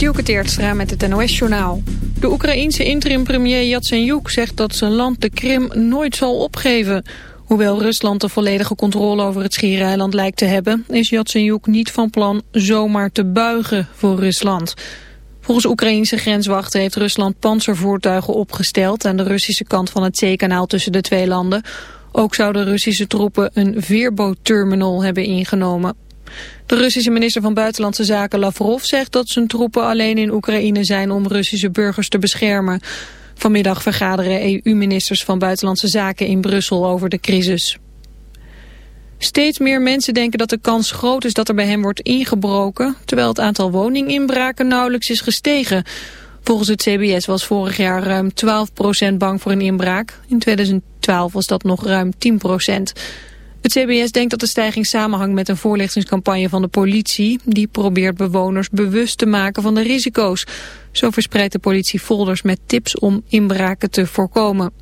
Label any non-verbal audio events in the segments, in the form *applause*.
Dielke Teertstra met het NOS-journaal. De Oekraïense interim-premier Yatsenyuk zegt dat zijn land de Krim nooit zal opgeven. Hoewel Rusland de volledige controle over het Schiereiland lijkt te hebben... is Yatsenyuk niet van plan zomaar te buigen voor Rusland. Volgens Oekraïense grenswachten heeft Rusland panzervoertuigen opgesteld... aan de Russische kant van het zeekanaal tussen de twee landen. Ook zouden Russische troepen een veerbootterminal hebben ingenomen. De Russische minister van Buitenlandse Zaken Lavrov zegt dat zijn troepen alleen in Oekraïne zijn om Russische burgers te beschermen. Vanmiddag vergaderen EU-ministers van Buitenlandse Zaken in Brussel over de crisis. Steeds meer mensen denken dat de kans groot is dat er bij hen wordt ingebroken, terwijl het aantal woninginbraken nauwelijks is gestegen. Volgens het CBS was vorig jaar ruim 12% bang voor een inbraak. In 2012 was dat nog ruim 10%. Het CBS denkt dat de stijging samenhangt met een voorlichtingscampagne van de politie. Die probeert bewoners bewust te maken van de risico's. Zo verspreidt de politie folders met tips om inbraken te voorkomen.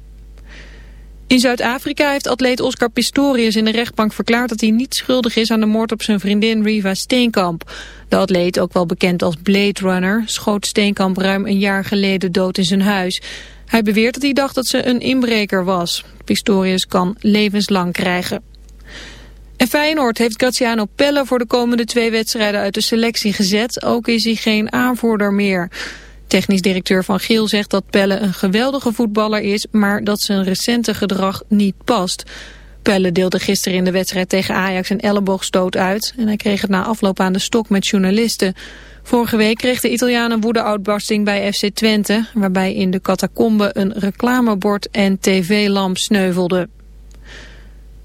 In Zuid-Afrika heeft atleet Oscar Pistorius in de rechtbank verklaard dat hij niet schuldig is aan de moord op zijn vriendin Riva Steenkamp. De atleet, ook wel bekend als Blade Runner, schoot Steenkamp ruim een jaar geleden dood in zijn huis. Hij beweert dat hij dacht dat ze een inbreker was. Pistorius kan levenslang krijgen. En Feyenoord heeft Graziano Pelle voor de komende twee wedstrijden uit de selectie gezet. Ook is hij geen aanvoerder meer. Technisch directeur Van Giel zegt dat Pelle een geweldige voetballer is, maar dat zijn recente gedrag niet past. Pelle deelde gisteren in de wedstrijd tegen Ajax een elleboogstoot uit en hij kreeg het na afloop aan de stok met journalisten. Vorige week kreeg de Italiaan een woedeuitbarsting bij FC Twente, waarbij in de catacombe een reclamebord en tv-lamp sneuvelde.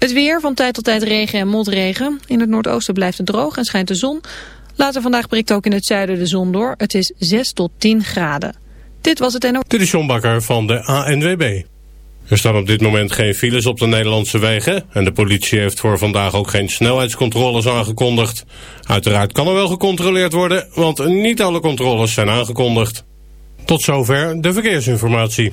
Het weer, van tijd tot tijd regen en motregen. In het noordoosten blijft het droog en schijnt de zon. Later vandaag breekt ook in het zuiden de zon door. Het is 6 tot 10 graden. Dit was het is John Bakker van de ANWB. Er staan op dit moment geen files op de Nederlandse wegen... en de politie heeft voor vandaag ook geen snelheidscontroles aangekondigd. Uiteraard kan er wel gecontroleerd worden, want niet alle controles zijn aangekondigd. Tot zover de verkeersinformatie.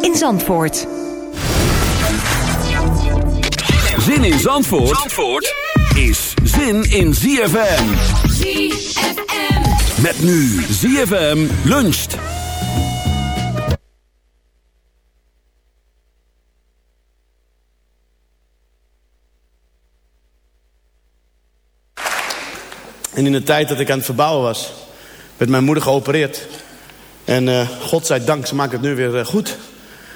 in Zandvoort. Zin in Zandvoort, Zandvoort is zin in ZFM. ZFM. Met nu ZFM luncht. En in de tijd dat ik aan het verbouwen was, werd mijn moeder geopereerd. En eh God zij dank, ze maakt het nu weer eh, goed.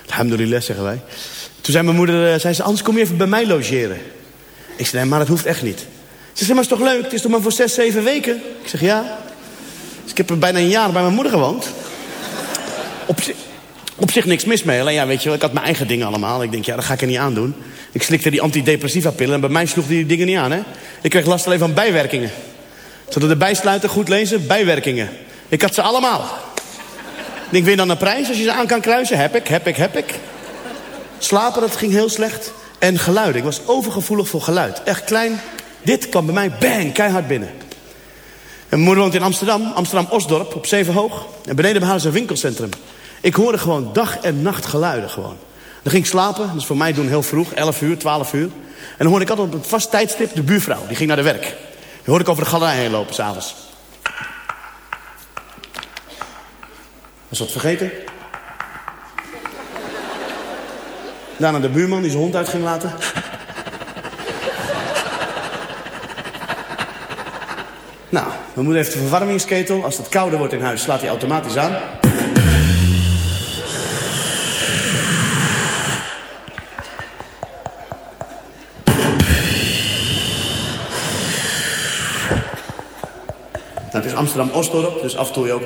Alhamdulillah, zeggen wij. Toen zei mijn moeder, eh, zei ze, anders kom je even bij mij logeren. Ik zei, nee, maar dat hoeft echt niet. Ze zei, maar is toch leuk? Het is toch maar voor zes, zeven weken? Ik zeg, ja. Dus ik heb er bijna een jaar bij mijn moeder gewoond. Op, op zich niks mis mee. Alleen ja, weet je wel, ik had mijn eigen dingen allemaal. Ik denk, ja, dat ga ik er niet aan doen. Ik slikte die antidepressiva pillen en bij mij sloeg die dingen niet aan, hè. Ik kreeg last alleen van bijwerkingen. Zodat de bijsluiter goed lezen, bijwerkingen. Ik had ze allemaal. Ik je dan een prijs als je ze aan kan kruisen? Heb ik, heb ik, heb ik. Slapen, dat ging heel slecht. En geluiden. Ik was overgevoelig voor geluid. Echt klein. Dit kwam bij mij, bang, keihard binnen. mijn moeder woont in Amsterdam, Amsterdam-Osdorp, op Zevenhoog. En beneden behalen ze een winkelcentrum. Ik hoorde gewoon dag en nacht geluiden gewoon. Dan ging ik slapen, dus voor mij doen heel vroeg, 11 uur, 12 uur. En dan hoorde ik altijd op een vast tijdstip de buurvrouw, die ging naar de werk. Die hoorde ik over de galerij heen lopen s'avonds. Was wat vergeten? Daarna de buurman die zijn hond uit ging laten. Nou, mijn moeder heeft een verwarmingsketel. Als het kouder wordt in huis, slaat hij automatisch aan. Nou, het is Amsterdam-Osdorp, dus af en toe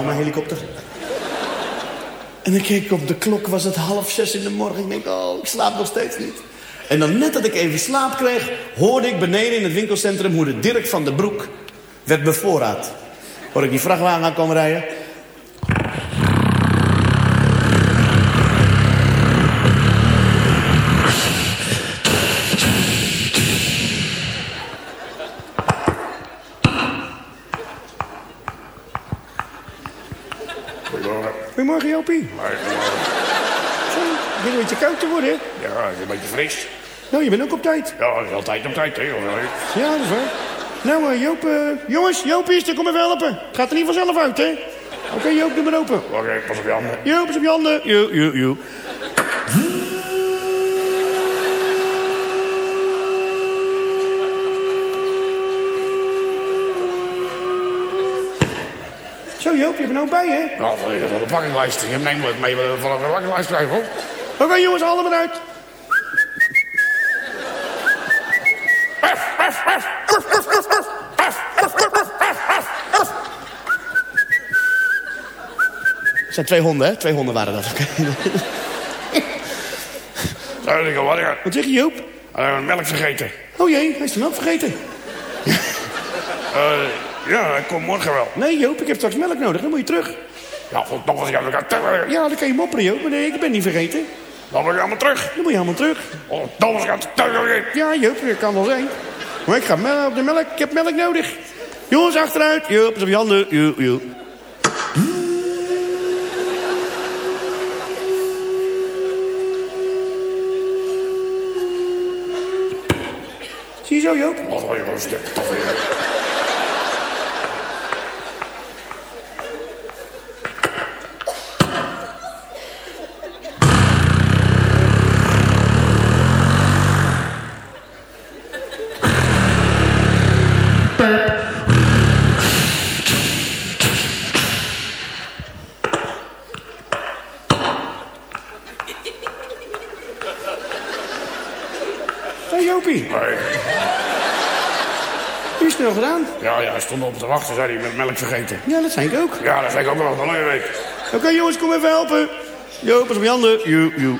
ook... Traumahelikopter. En dan keek ik op de klok, was het half zes in de morgen. Ik denk, oh, ik slaap nog steeds niet. En dan net dat ik even slaap kreeg, hoorde ik beneden in het winkelcentrum hoe de Dirk van den Broek werd bevoorraad. Hoorde ik die vrachtwagen aan komen rijden. Jopie. Zo, het begint een beetje koud te worden, hè? Ja, een beetje fris. Nou, je bent ook op tijd. Ja, altijd op tijd, hè. Ja, dat is waar. Nou, eh, Joop, eh, jongens, Joop is er, kom even helpen. Het gaat er niet vanzelf uit, hè? Oké, Joop, doe maar open. Oké, pas op je handen. Joop, is op je handen. Jo, jo, jo. Zo, Joop, je bent er ook bij, hè? Nou, dat is wel de pakkinglijst. Je neemt het mee van de pakkinglijst krijgen, hoor. Oké, jongens, halen maar uit. Het zijn twee honden, hè? Twee honden waren dat. Wat, zeg je, Joop? Uh, melk vergeten. Oh jee, hij is dan ook vergeten. Eh, ja, ik kom morgen wel. Nee, Joop, ik heb straks melk nodig. Dan moet je terug. Ja, goed, nog eens. Ja, dan kan je mopperen, Joop. Maar nee, ik ben niet vergeten. Dan moet ik allemaal terug. Dan moet je allemaal terug. Oh, dan. Ja, Joop, dat kan wel zijn. Maar ik ga mel- op de melk. Ik heb melk nodig. Jongens, achteruit. Joop, is op je handen. Joep, joep. Zie je zo, Joop? Oh, jongens, dit toch weer... Hé, Jopie. Nee. Die is snel gedaan. Ja, ja, hij stond op te wachten, zei hij, met melk vergeten. Ja, dat zei ik ook. Ja, dat vind ik ook wel een week. Oké, jongens, kom even helpen. Joop, pas op je handen. Joep, joep.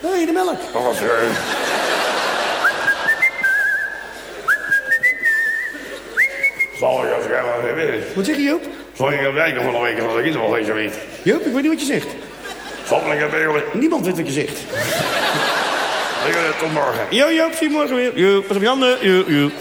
Hé, hey, de melk. Dat was... Zal ik als ik helemaal weet. Wat zeg je, Joop? Zal ik gaan werken van een week als ik iets wel eens weet? Joop, ik weet niet wat je zegt. Niemand weet wat je zegt. Tot morgen. Jo, Joop, zie je morgen weer. Joop, pas op je handen. Joep.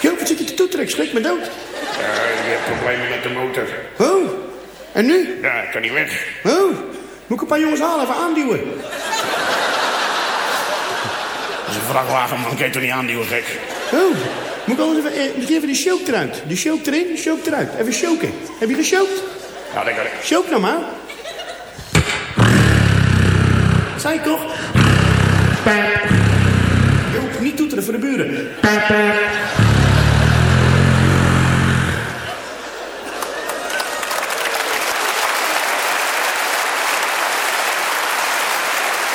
Joop, wat zit je te toeteren? Ik schrik me dood. Ja, ik heb problemen met de motor. Oh, en nu? Ja, ik kan niet weg. Oh, moet ik een paar jongens halen, even aanduwen. Dat is een vrachtwagenman kan je toch niet aan, die gek? Oh, moet ik anders even, eh, misschien even die choke eruit. Die choke erin, die choke eruit. Even choken. Heb je gechoked? Ja, dat kan ik. Choke nou maar. Zei ik toch? Niet toeteren voor de buren.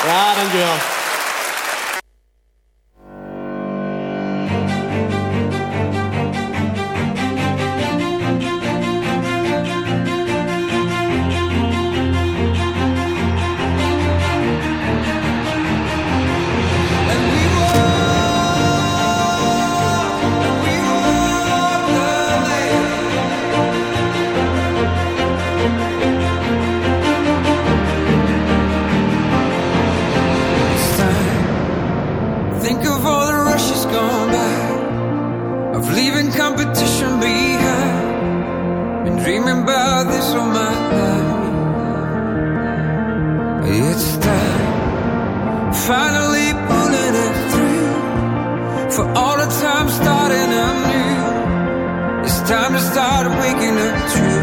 Ja, dankjewel. Time to start waking up true.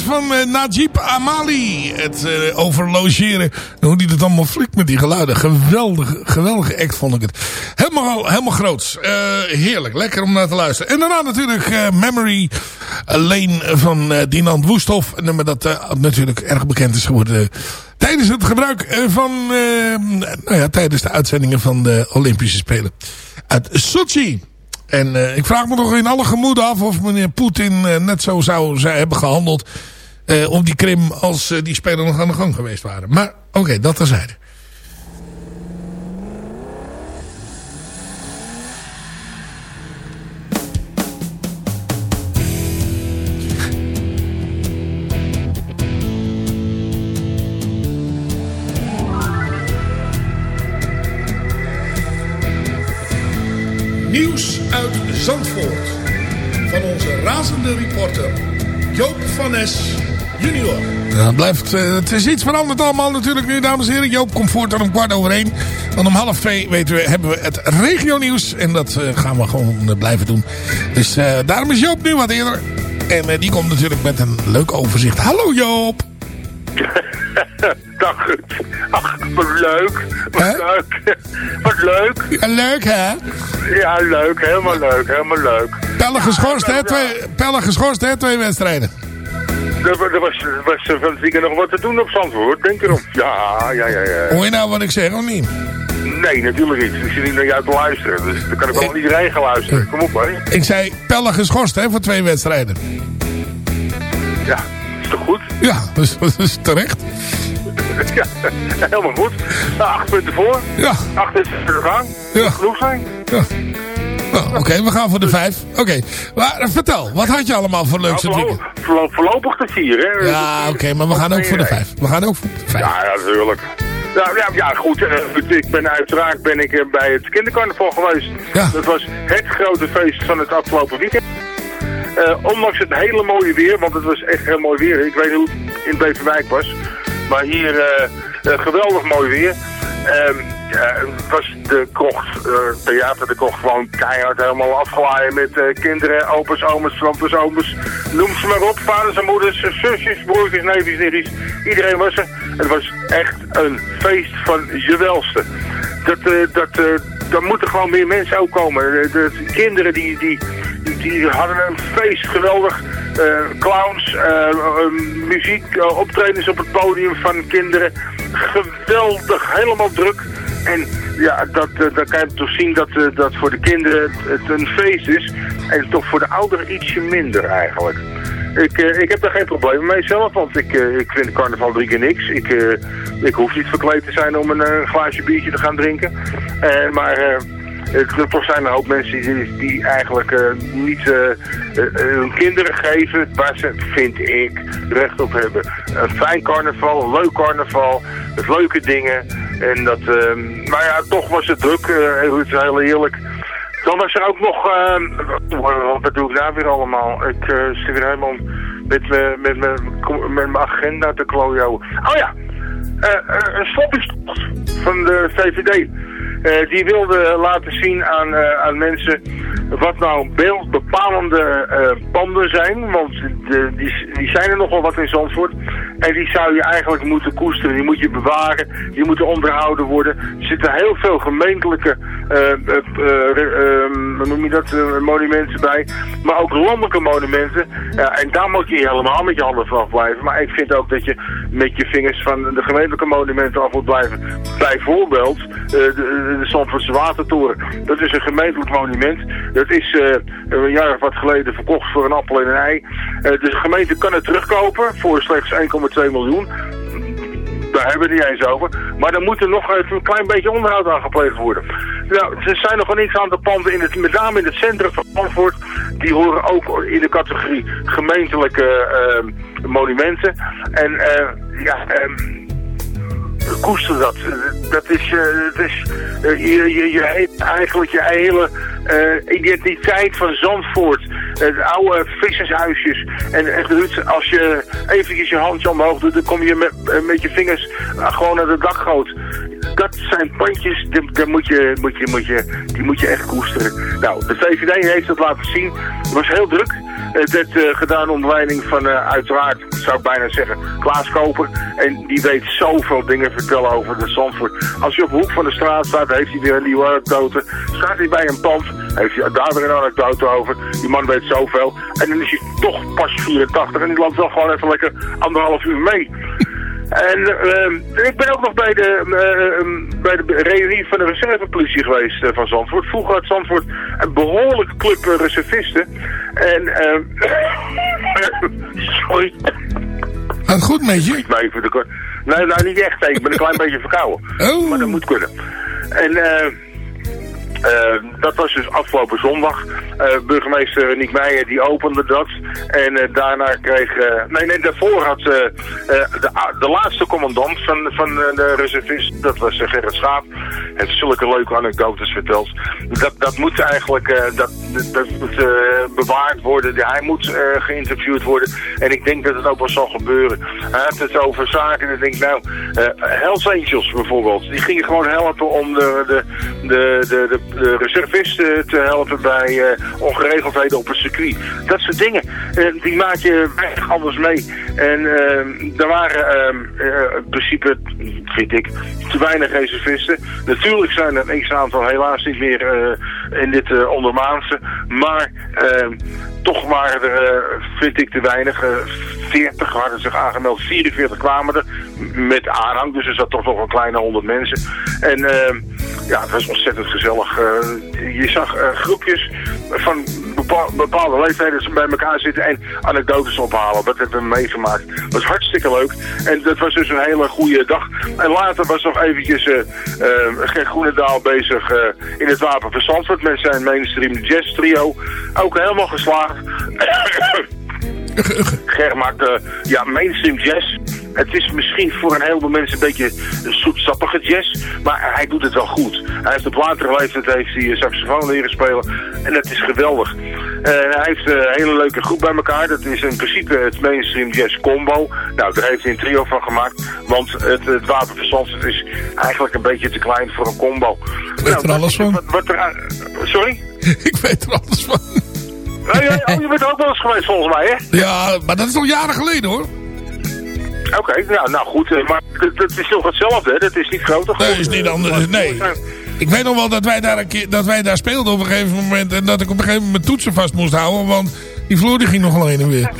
Van eh, Najib Amali. Het eh, over logeren. En hoe die dat allemaal flikt met die geluiden. Geweldige, geweldige act vond ik het. Helemaal, helemaal groots. Eh, heerlijk. Lekker om naar te luisteren. En daarna natuurlijk Memory Lane van Dinant Woesthof. Een nummer dat natuurlijk erg bekend is geworden. Tijdens het gebruik van, nou ja, tijdens de uitzendingen van de Olympische Spelen. Uit Sochi. En eh, ik vraag me toch in alle gemoeden af of meneer Poetin eh, net zo zou hebben gehandeld eh, op die Krim als die spelen nog aan de gang geweest waren. Maar oké, dat terzijde. Zandvoort. Van onze razende reporter Joop van Nes junior. Ja, het, blijft, eh, het is iets veranderd allemaal natuurlijk nu, dames en heren. Joop komt voort om kwart over. Dan om half twee weten we, hebben we het regionieuws. En dat eh, gaan we gewoon eh, blijven doen. Dus daarom is Joop nu wat eerder. En die komt natuurlijk met een leuk overzicht. Hallo Joop! *laughs* Dag. Ach, wat leuk. Wat leuk. *laughs* Wat leuk. Ja, leuk hè? Ja, leuk. Helemaal leuk. Helemaal leuk. Pellen geschorst hè? Twee, pellen geschorst hè? Twee wedstrijden. Er, wa- er was, er was van het weekend nog wat te doen op Zandvoort. Denk erom. Ja, ja, ja, ja. Hoor je nou wat ik zeg of niet? Nee, natuurlijk niet. Ik zit niet naar jou te luisteren. Dus dan kan ik wel niet iedereen gaan luisteren. Kom op, hè. Ik zei pellen geschorst hè? Voor twee wedstrijden. Ja, toch goed? Ja, dus dat is terecht. *laughs* Ja, helemaal goed. Nou, acht punten voor. Ja. Acht is er gaan. Ja. Genoeg zijn. Ja. Nou, Oké, we gaan voor de vijf. Oké, maar eh, vertel, wat had je allemaal voor leuks Nou, weekend? voorlo- voorlopig de vier, hè. Ja, oké, maar we gaan ook voor de vijf. We gaan ook voor de vijf. Ja, natuurlijk. Ja, ja, ja goed. eh, ik ben uiteraard ben ik eh, bij het kindercarnaval geweest. Ja. Dat was het grote feest van het afgelopen weekend. Eh, ondanks het hele mooie weer, want het was echt heel mooi weer. Ik weet niet hoe het in Beverwijk was. Maar hier eh, eh, geweldig mooi weer. Ehm, ja, was de krocht, eh, theater, de krocht gewoon keihard helemaal afgeladen met kinderen, opa's, oma's, tantes, ooms. Noem ze maar op, vaders en moeders, zusjes, broertjes, neefjes, nichtjes. Iedereen was er. Het was echt een feest van je welste. Dat, eh, dat, daar moeten gewoon meer mensen ook komen. De, de kinderen die, die, die, hadden een feest, geweldig. Eh, clowns, eh, eh, muziek, optredens op het podium van kinderen. Geweldig, helemaal druk. En ja, dat, dan kan je toch zien dat, dat voor de kinderen het, het een feest is. En toch voor de ouderen ietsje minder eigenlijk. Ik, eh, ik heb daar geen probleem mee zelf, want ik, eh, ik vind carnaval drie keer niks. Ik, eh, ik hoef niet verkleed te zijn om een glaasje biertje te gaan drinken. Maar het, toch zijn er ook mensen die, die eigenlijk niet hun kinderen geven waar ze, vind ik, recht op hebben. Een fijn carnaval, een leuk carnaval, met leuke dingen. En dat, eh, maar ja, toch was het druk, het is heel eerlijk. Dan was er ook nog, eh, wat doe ik daar weer allemaal? Ik eh zit weer helemaal met, me- met, me- met mijn agenda te klooien. Oh ja, eh, een stoppistocht van de VVD. Eh, die wilde laten zien aan, eh, aan mensen wat nou beeldbepalende eh, panden zijn. Want die, die zijn er nogal wat in Zandvoort. En die zou je eigenlijk moeten koesteren. Die moet je bewaren. Die moeten onderhouden worden. Er zitten heel veel gemeentelijke eh, eh, eh, eh, hoe noem je dat, monumenten bij. Maar ook landelijke monumenten. En daar moet je helemaal met je handen vanaf blijven. Maar ik vind ook dat je met je vingers van de gemeentelijke monumenten af moet blijven. Bijvoorbeeld eh, de, de, de Zandvoortse Watertoren. Dat is een gemeentelijk monument. Dat is eh, een jaar of wat geleden verkocht voor een appel en een ei. Eh, de gemeente kan het terugkopen voor slechts 1,2 miljoen. Daar hebben we het niet eens over. Maar dan moet er nog even een klein beetje onderhoud aan gepleegd worden. Nou, er zijn nog een x-aantal panden, in het, met name in het centrum van Zandvoort. Die horen ook in de categorie gemeentelijke eh, monumenten. En ja, ehm, koester dat. Dat is, eh, dat is eh, je, je, je, eigenlijk je hele eh, identiteit van Zandvoort. Het oude vissershuisjes. En echt, als je eventjes je handje omhoog doet, dan kom je met, eh, met je vingers eh, gewoon naar de dakgoot. Dat zijn pandjes, die moet je, moet je, moet je, die moet je echt koesteren. Nou, de VVD heeft dat laten zien. Het was heel druk. Het werd eh, gedaan onder leiding van, eh, uiteraard, zou ik bijna zeggen, Klaas Koper. En die weet zoveel dingen vertellen over de Zandvoort. Als je op de hoek van de straat staat, heeft hij weer een nieuwe anekdote. Staat hij bij een pand, heeft hij daar weer een anekdote over. Die man weet zoveel. En dan is hij toch pas 84 en die loopt wel gewoon even lekker anderhalf uur mee. En ehm, ik ben ook nog bij de, ehm, bij de reunie van de reservepolitie geweest eh, van Zandvoort. Vroeger had Zandvoort een behoorlijke club eh, reservisten. En, ehm, *coughs* sorry. Gaat het goed met je? Ik ben even de kort. Nee, nou niet echt. Ik ben een klein *laughs* beetje verkouden. Oh. Maar dat moet kunnen. En, Eh, dat was dus afgelopen zondag. Eh, burgemeester Niek Meijer die opende dat. En eh, daarna kreeg... eh, nee, nee, daarvoor had eh, eh, de, de laatste commandant van, van eh, de reservist, dat was eh, Gerrit Schaap, heeft zulke leuke anekdotes verteld. Dat, dat moet eigenlijk eh, dat, dat, moet, eh, bewaard worden. Hij moet eh, geïnterviewd worden. En ik denk dat het ook wel zal gebeuren. Hij had het over zaken en ik denk nou, eh Hells Angels bijvoorbeeld, die gingen gewoon helpen om de, de, de, de, de, de reservisten te helpen bij eh, ongeregeldheden op het circuit. Dat soort dingen, eh, die maak je weinig anders mee. En eh, er waren eh, eh, in principe, vind ik, te weinig reservisten. Natuurlijk zijn er een x-aantal helaas niet meer eh, in dit eh, ondermaanse. Maar eh, toch waren er, eh, vind ik, te weinig. Eh, 40 hadden zich aangemeld, 44 kwamen er met aanhang. Dus er zat toch nog een kleine 100 mensen. En eh, ja, het was ontzettend gezellig. Eh, je zag eh, groepjes van bepa- bepaalde leeftijden bij elkaar zitten en anekdotes ophalen. Dat hebben we meegemaakt. Dat was hartstikke leuk. En dat was dus een hele goede dag. En later was nog eventjes eh eh, Ger Groenendaal bezig in het Wapen van Zandvoort met zijn mainstream jazz trio. Ook helemaal geslaagd. *coughs* Ger maakt eh, ja, mainstream jazz. Het is misschien voor een heleboel mensen een beetje een zoetsappige jazz, maar hij doet het wel goed. Hij heeft op latere leeftijd heeft hij saxofoon leren spelen en dat is geweldig. Eh, hij heeft eh, een hele leuke groep bij elkaar. Dat is in principe het mainstream jazz combo. Nou, daar heeft hij een trio van gemaakt, want het, het Wapen van is eigenlijk een beetje te klein voor een combo. Ik weet er alles van. Wat, er, sorry? *laughs* Ik weet er alles van. Oh, oh, je bent er ook wel eens geweest volgens mij, hè? Ja, maar dat is al jaren geleden hoor. Oké, nou, nou goed, eh, maar het, het is nog hetzelfde, hè? Dat is niet groter Nee, geworden. is niet anders. Nee. Ik weet nog wel dat wij daar, een keer, dat wij daar speelden op een gegeven moment. En dat ik op een gegeven moment mijn toetsen vast moest houden. Want die vloer die ging nogal heen en weer.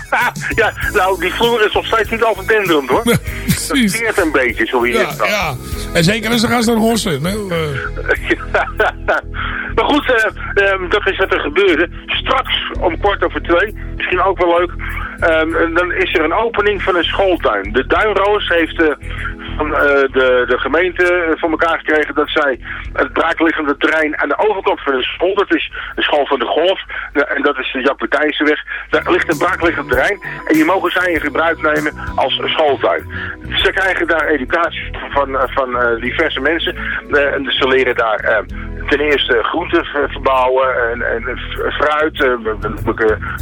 *laughs* ja, nou, die vloer is nog steeds niet overdenderend, hoor. Dat Precies. een beetje, zo hier Ja. En zeker als ze gaan staan hossen. Eh, maar goed, eh, ehm, dat is wat er gebeurde. Straks om kwart over twee, misschien ook wel leuk, ehm, dan is er een opening van een schooltuin. De Duinroos heeft eh, van eh, de, de gemeente voor elkaar gekregen dat zij het braakliggende terrein aan de overkant van de school, dat is de school van de golf, en dat is de Jaap Matthijssenweg, daar ligt een braakliggend terrein en die mogen zij in gebruik nemen als schooltuin. Ze krijgen daar educatie van, eh, van eh, diverse mensen en ze leren daar ten eerste groenten ver- verbouwen en, en fruit,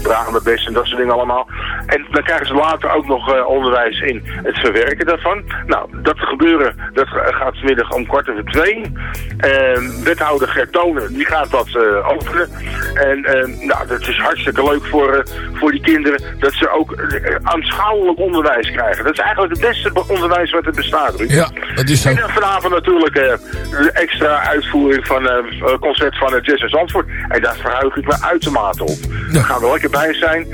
dragen met best en dat soort dingen allemaal. En dan krijgen ze later ook nog onderwijs in het verwerken daarvan. Nou, dat gebeuren, dat ga- gaat vanmiddag om kwart over twee. Eh, wethouder Gert Tonen, die gaat dat eh, openen. En eh, nou, dat is hartstikke leuk voor, eh, voor die kinderen, dat ze ook eh, aanschouwelijk onderwijs krijgen. Dat is eigenlijk het beste be- onderwijs wat er bestaat. Ruud. ja, dat is zo. En dan vanavond natuurlijk de extra uitvoering van het concert van het Jazz in Zandvoort. En daar verheug ik me uitermate op. Daar gaan we lekker bij zijn.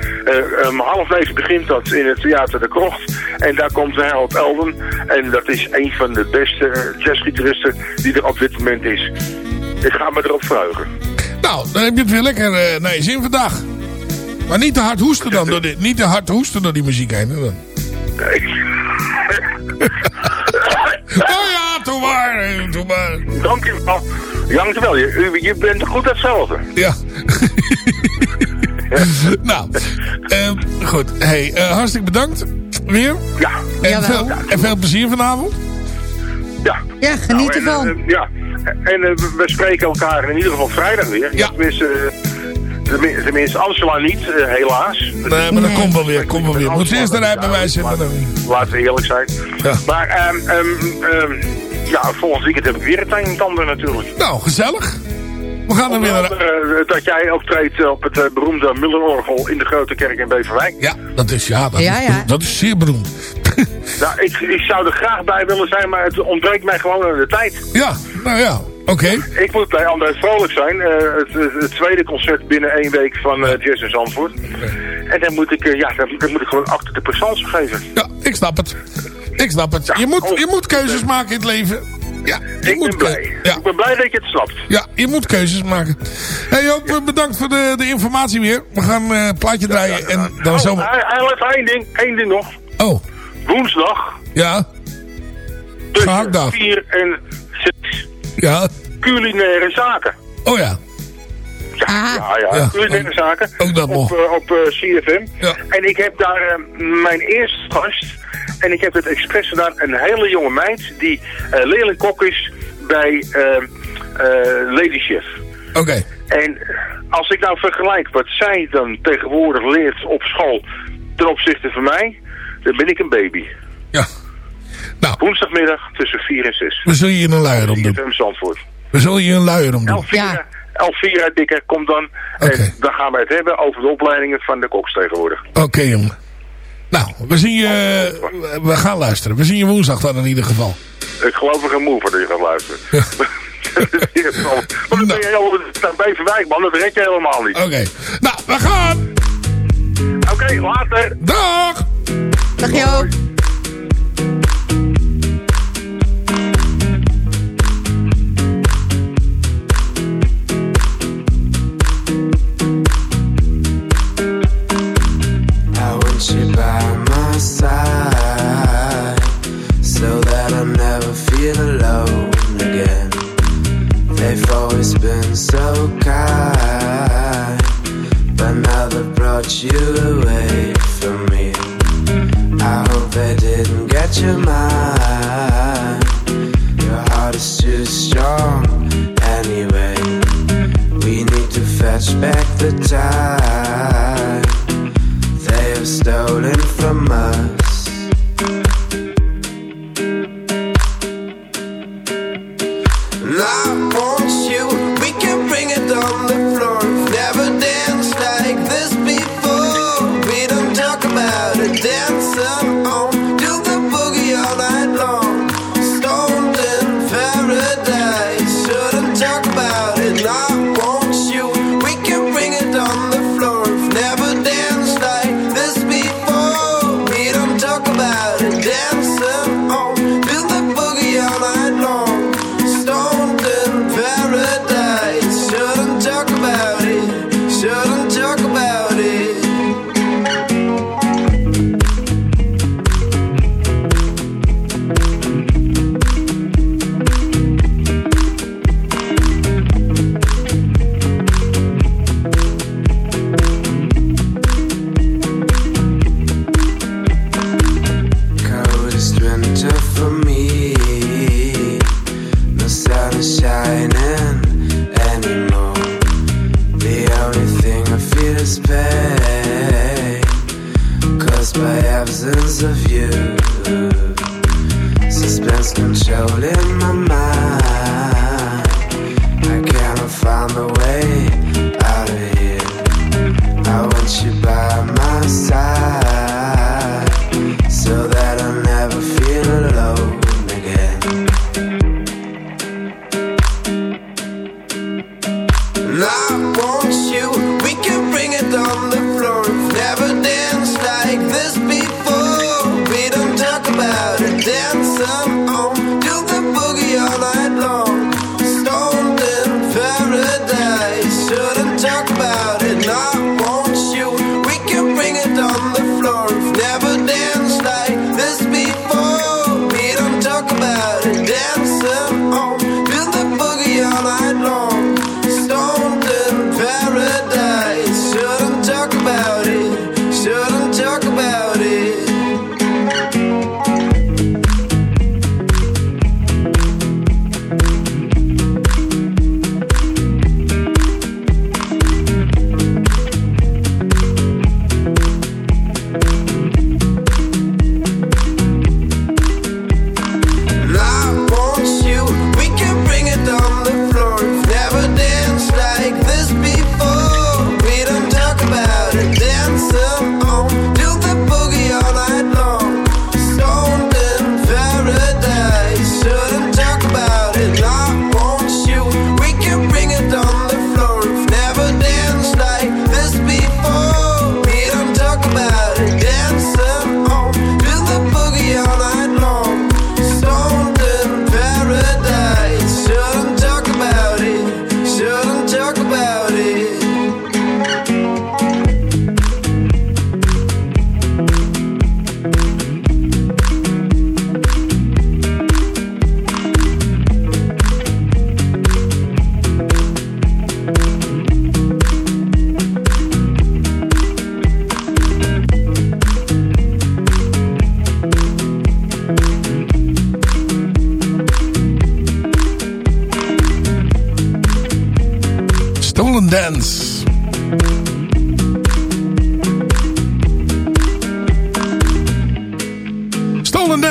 Om half negen begint dat in het Theater de Krocht. En daar komt Harold Elden. En dat is een van de beste jazzgitaristen die er op dit moment is. Ik ga me erop verheugen. Nou, dan heb je het weer lekker eh naar je zin vandaag. Maar niet te hard hoesten dan. Door die, niet te hard hoesten door die muziek heen. hè, Dan. *laughs* Oh ja, doe maar. Doe maar. Wel. Dankjewel. Je, je bent goed hetzelfde. Ja. *laughs* nou, eh, goed. Hey, eh, hartstikke bedankt. Weer. Ja. En veel, en veel plezier vanavond. Ja. Ja, geniet Nou, en, ervan. eh, ja, en eh, we- spreken elkaar in ieder geval vrijdag weer. Ja. Tenminste, tenmin- tenminste Angela niet, helaas. Nee, maar dat komt wel weer. Komt wel weer. Moet ze eerst een rijbewijs hebben. Dan... Laten we eerlijk zijn. Ja. Maar ehm, ehm, ehm, ja, volgend weekend heb ik weer het een en ander natuurlijk. Nou, gezellig. We gaan er weer naar... eh, dat jij optreedt op het eh, beroemde Mullerorgel in de Grote Kerk in Beverwijk. Ja, dat is, ja, dat, Ja, is, ja. dat is zeer beroemd. *laughs* Nou, ik, ik zou er graag bij willen zijn, maar het ontbreekt mij gewoon aan de tijd. ja, nou ja. Oké. Ik moet bij André Vrolijk zijn. eh, het, tweede concert binnen één week van Jazz in Zandvoort. En dan moet ik, ja, dan, dan moet ik gewoon acte de présence geven. Ja, ik snap het. Ik snap het. Je moet, je moet keuzes maken in het leven. Ja, je Ik moet ben blij. Ja, Ik ben blij dat je het snapt. ja, je moet keuzes maken. Hey Joop, bedankt voor de, de informatie weer. We gaan eh, een plaatje draaien en dan Oh, zo... hij, heeft één ding, één ding nog. Oh, Woensdag ja, tussen Gehaktdag. 4 en 6 ja. culinaire zaken. Oh ja. Ja, ja, Ja, culinaire zaken. ook dat op, nog. eh, op eh, CFM. En ik heb daar mijn eerste gast. En ik heb het expres gedaan. Een hele jonge meid die eh leerlingkok is bij eh, eh, Lady Chef. Oké. En als ik nou vergelijk wat zij dan tegenwoordig leert op school ten opzichte van mij, dan ben ik een baby. Ja. Nou. Woensdagmiddag tussen 4 en 6. We zullen je een luier om doen. We zullen je een luier om doen. Elvira, Elvira Dikker komt dan. En dan gaan wij het hebben over de opleidingen van de koks tegenwoordig. Oké, jongen. Nou, we zien je... We gaan luisteren. We zien je woensdag dan in ieder geval. Ik geloof er geen moe voor dat je gaat luisteren. Want *laughs* dan ben je helemaal naar Beverwijk, man. Dat red je helemaal niet. Oké. Nou, we gaan! Oké, later. Dag! Dag Joop. Want you by my side so that I never feel alone again. They've always been so kind, but now they brought you away from me. I hope they didn't get your mind. Your heart is too strong anyway. We need to fetch back the time stolen from us.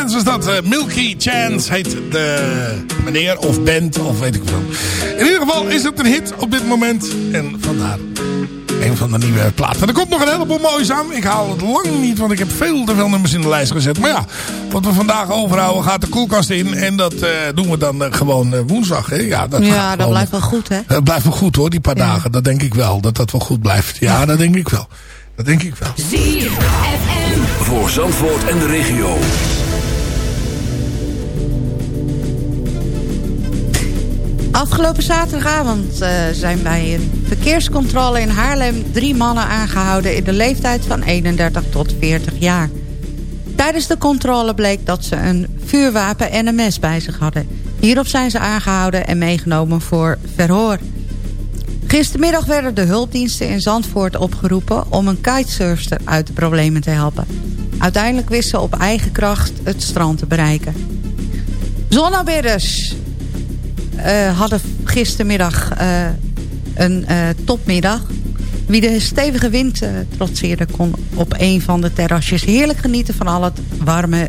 Chance was dat. Eh, Milky Chance heet de meneer of band of weet ik veel. In ieder geval is het een hit op dit moment. En vandaar een van de nieuwe platen. Er komt nog een heleboel moois aan. Ik haal het lang niet, want ik heb veel te veel nummers in de lijst gezet. Maar ja, wat we vandaag overhouden gaat de koelkast in. En dat eh, doen we dan eh, gewoon woensdag. Hè? Ja, dat, gaat Ja, dat gewoon- blijft wel goed, hè? Dat blijft wel goed hoor, die paar dagen. Dat denk ik wel, dat dat wel goed blijft. Ja, dat denk ik wel. Dat denk ik wel. Voor Zandvoort en de regio. Afgelopen zaterdagavond eh, zijn bij een verkeerscontrole in Haarlem... drie mannen aangehouden in de leeftijd van 31 tot 40 jaar. Tijdens de controle bleek dat ze een vuurwapen en een mes bij zich hadden. Hierop zijn ze aangehouden en meegenomen voor verhoor. Gistermiddag werden de hulpdiensten in Zandvoort opgeroepen... om een kitesurfster uit de problemen te helpen. Uiteindelijk wist ze op eigen kracht het strand te bereiken. Zonnebidders eh, hadden gistermiddag eh, een eh, topmiddag. Wie de stevige wind trotseerde kon op een van de terrasjes heerlijk genieten van al het warme,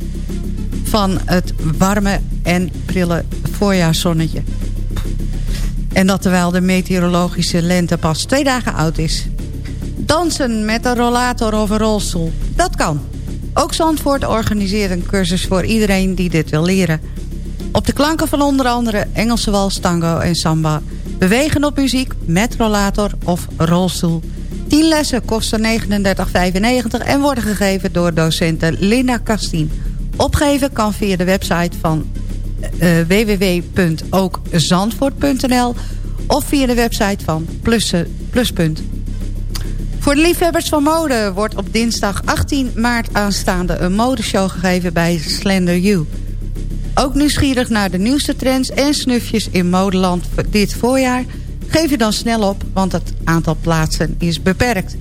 van het warme en prille voorjaarszonnetje. En dat terwijl de meteorologische lente pas twee dagen oud is. Dansen met een rollator of een rolstoel, dat kan. Ook Zandvoort organiseert een cursus voor iedereen die dit wil leren. Op de klanken van onder andere Engelse wals, tango en samba. Bewegen op muziek met rollator of rolstoel. 10 lessen kosten 39,95 en worden gegeven door docenten Linda Kastien. Opgeven kan via de website van eh, www.ookzandvoort.nl of via de website van Pluspunt. Voor de liefhebbers van mode wordt op dinsdag 18 maart aanstaande een modeshow gegeven bij Slender You. Ook nieuwsgierig naar de nieuwste trends en snufjes in modeland dit voorjaar? Geef je dan snel op, want het aantal plaatsen is beperkt.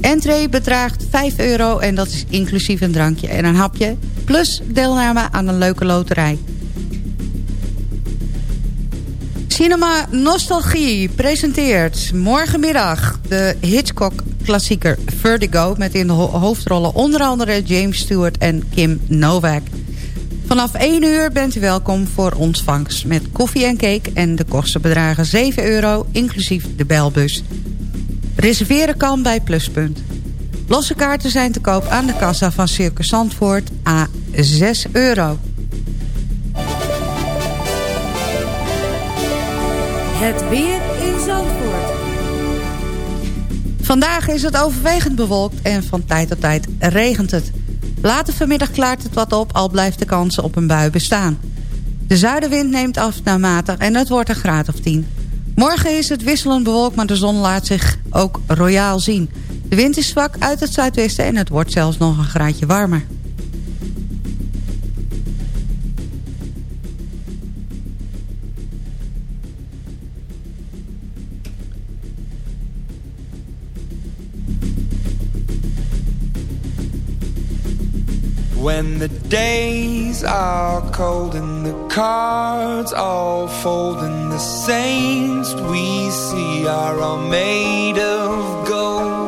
Entree bedraagt 5 euro en dat is inclusief een drankje en een hapje... plus deelname aan een leuke loterij. Cinema Nostalgie presenteert morgenmiddag de Hitchcock-klassieker Vertigo... met in de ho- hoofdrollen onder andere James Stewart en Kim Novak. Vanaf 1 uur bent u welkom voor ontvangst met koffie en cake... en de kosten bedragen 7 euro, inclusief de belbus. Reserveren kan bij Pluspunt. Losse kaarten zijn te koop aan de kassa van Circus Zandvoort a 6 euro. Het weer in Zandvoort. Vandaag is het overwegend bewolkt en van tijd tot tijd regent het. Later vanmiddag klaart het wat op, al blijft de kans op een bui bestaan. De zuidenwind neemt af naar matig en het wordt een graad of 10. Morgen is het wisselend bewolkt, maar de zon laat zich ook royaal zien. De wind is zwak uit het zuidwesten en het wordt zelfs nog een graadje warmer. When the days are cold and the cards all fold and the saints we see are all made of gold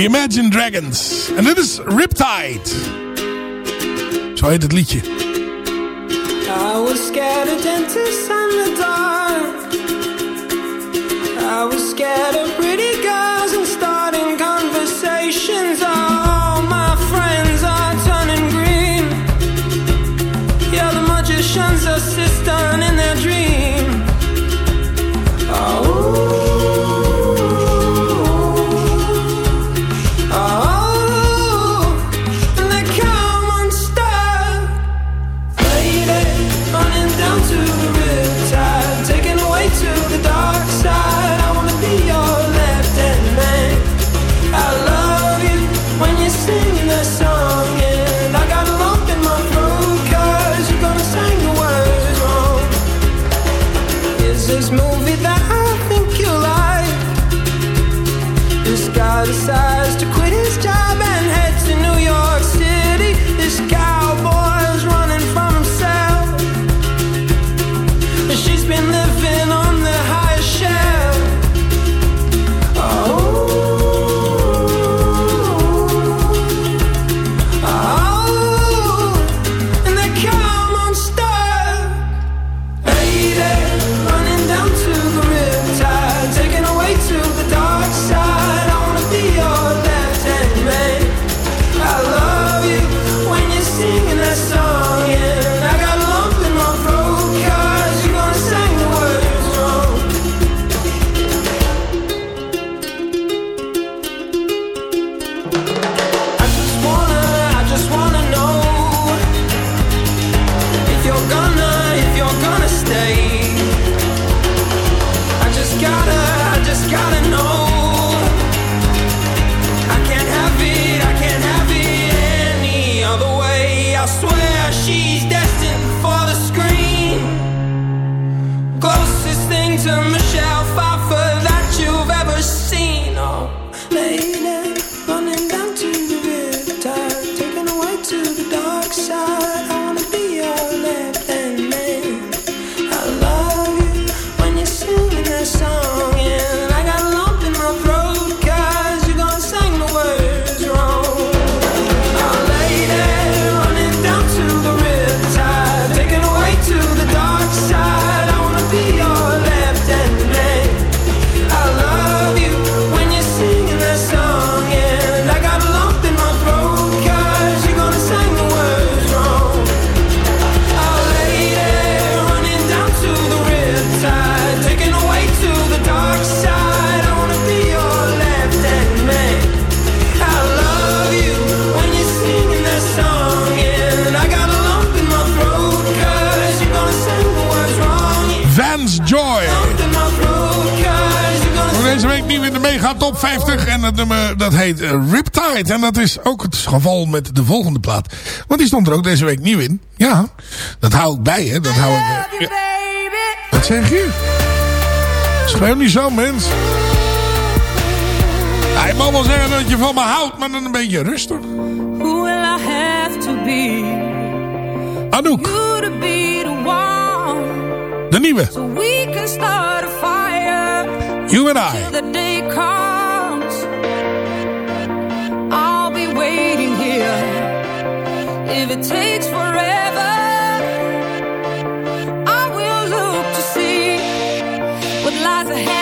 The Imagine Dragons. En dit is Riptide. Zo heet het liedje. I was scared of dentists and the dark. I was scared of pretty girls. decides to quit his job. top 50 en dat nummer dat heet eh, Riptide. En dat is ook het geval met de volgende plaat. Want die stond er ook deze week nieuw in. Ja, dat hou ik bij, hè. Dat hou ik... Ja. Wat zeg je? Schreeuw niet zo, mens. Hij mag wel zeggen dat je van me houdt, maar dan een beetje rustig. Who will I have to be? Anouk. To be the, one. de nieuwe. So we can start you and I. if it takes forever I will look to see what lies ahead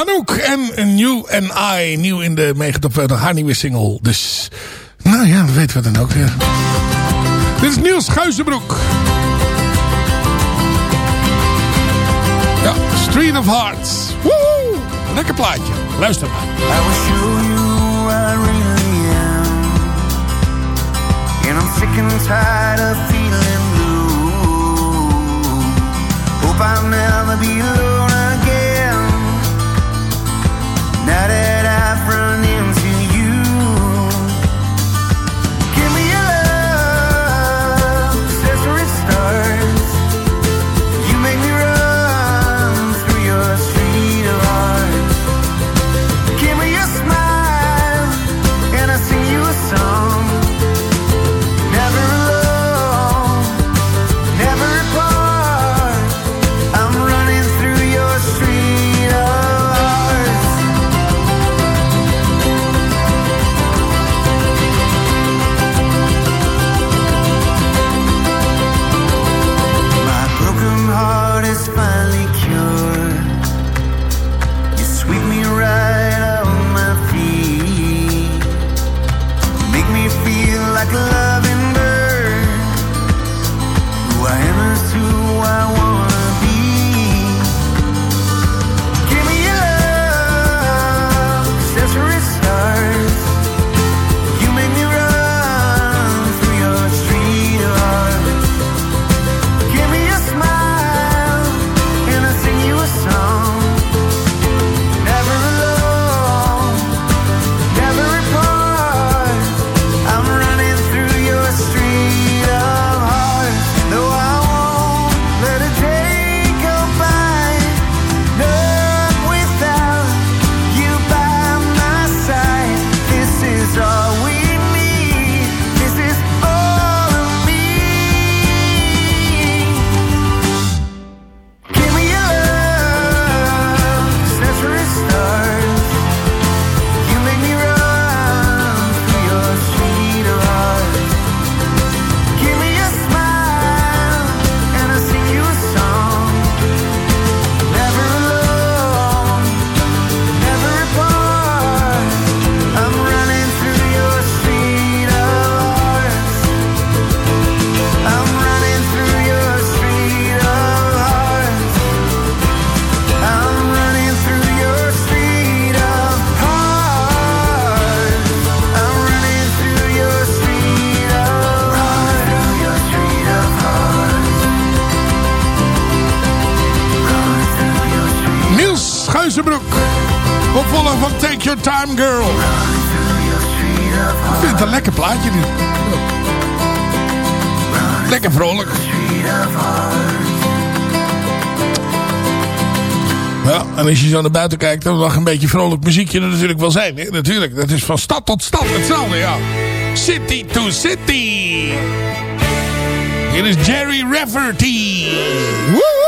Anouk en New and I. Nieuw in de meegetop 40. Eh, haar nieuwe single. Dus, nou ja, dat weten we dan ook weer. Dit is Niels Guizenbroek. Ja, Street of Hearts. Woehoe! Lekker plaatje. Luister maar. I will show you I really am. And I'm sick and tired of feeling blue. Hope I'll never be alone. Now that I've run like Ja, en als je zo naar buiten kijkt, dan mag een beetje vrolijk muziekje er natuurlijk wel zijn. Hè? Natuurlijk, dat is van stad tot stad hetzelfde, ja. City to city. Hier is Jerry Rafferty. Woe!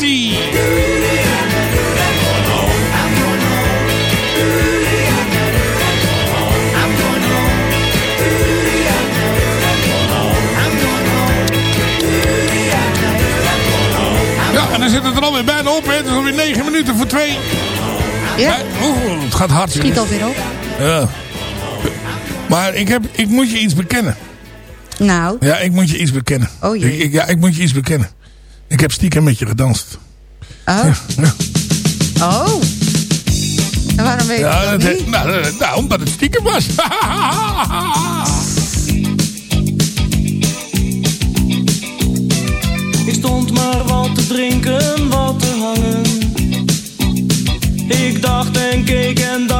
Ja, en dan zit het er alweer bijna op. Hè. Het is alweer 9 minuten voor 2. Ja. Oeh, het gaat hard. Schiet alweer op. Ja. Maar ik, heb, ik moet je iets bekennen. Nou. Ja, ik moet je iets bekennen. Oh jee. Ik, ja, ik moet je iets bekennen. Ik heb stiekem met je gedanst oh. Ja. Oh. En waarom weet je Ja, dat dat, niet? nou, nou, nou, omdat het stiekem was. *laughs* Ik stond maar wat te drinken, wat te hangen. Ik dacht en keek en dacht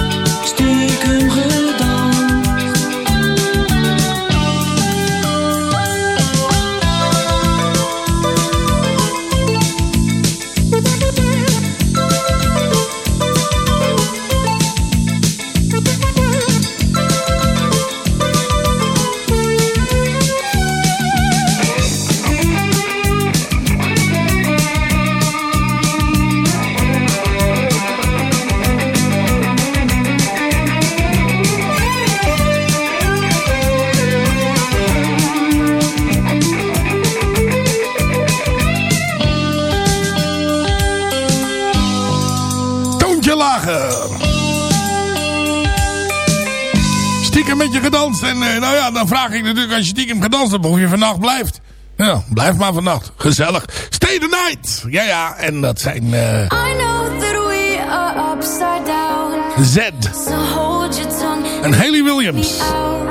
Dan vraag ik natuurlijk als je stiekem gedanst hebt of je vannacht blijft. Ja, blijf maar vannacht. Gezellig. Stay the night. Ja, ja. En dat zijn eh I know that we are upside down. Z So hold your tongue. en Haley Williams.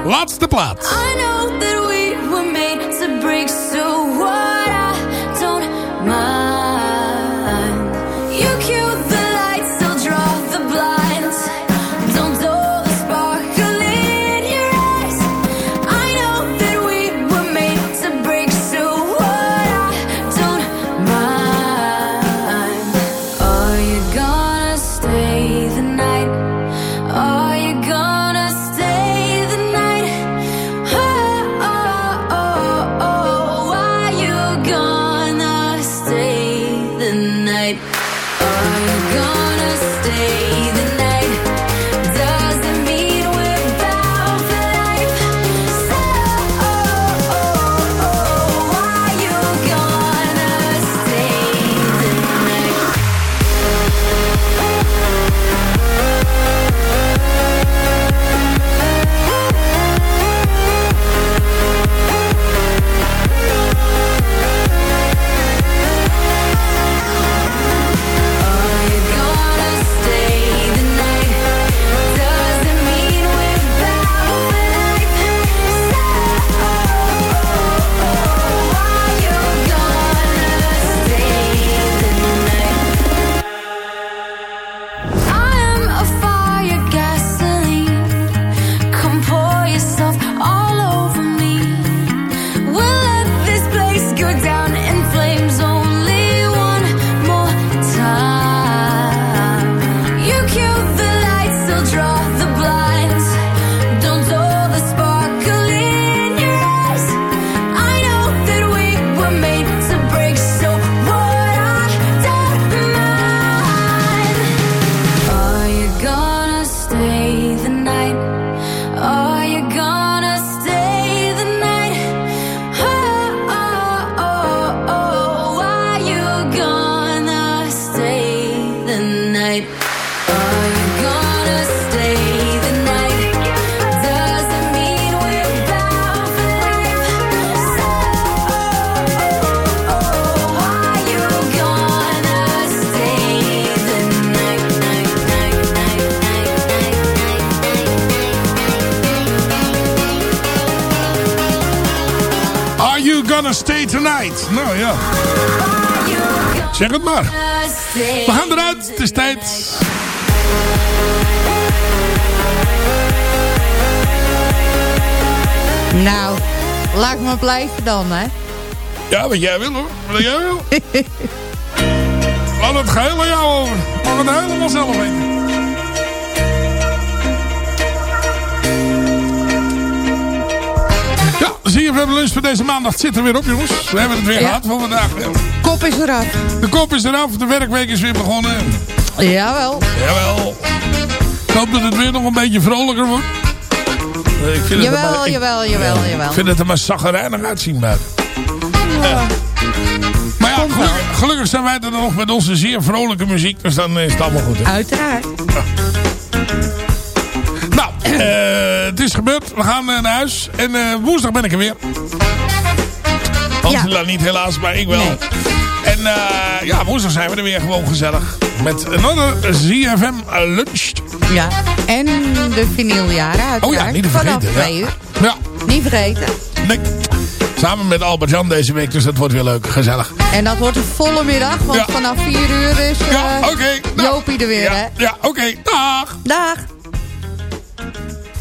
Laatste plaats. I know that gonna stay tonight. Nou ja. Zeg het maar. We gaan eruit. Het is tijd. Nou, laat me blijven dan, hè. Ja, wat jij wil hoor. Wat jij wil. *laughs* Laat het geheel aan jou over. Mag het helemaal zelf weten. Hebben lunch voor deze maandag. Het zit er weer op, jongens. We hebben het weer Ja. gehad voor vandaag. Kop is eraf. De kop is eraf, de werkweek is weer begonnen. Jawel. Jawel. Ik hoop dat het weer nog een beetje vrolijker wordt. Ik vind het Jawel, maar- ik- jawel, jawel, jawel. Ik vind het er maar zaggerijnig uitzien buiten. Ja. Maar ja, gelukkig, gelukkig zijn wij er nog met onze zeer vrolijke muziek. Dus dan is het allemaal goed. Hè? Uiteraard. Het is gebeurd. We gaan eh, naar huis. En eh, woensdag ben ik er weer. Angela niet helaas, maar ik wel. En eh, ja, woensdag zijn we er weer gewoon gezellig. Met een andere ZFM lunch. Ja. En de vinyljaren uiteraard. Oh ja, niet te Vanaf vergeten. twee Ja. uur. ja. Niet vergeten. Nee. Samen met Albert-Jan deze week, dus dat wordt weer leuk. Gezellig. En dat wordt een volle middag, want Ja. vanaf 4 uur is eh Ja. Nou, Jopie er weer, ja, hè? Ja, oké. Dag. Dag.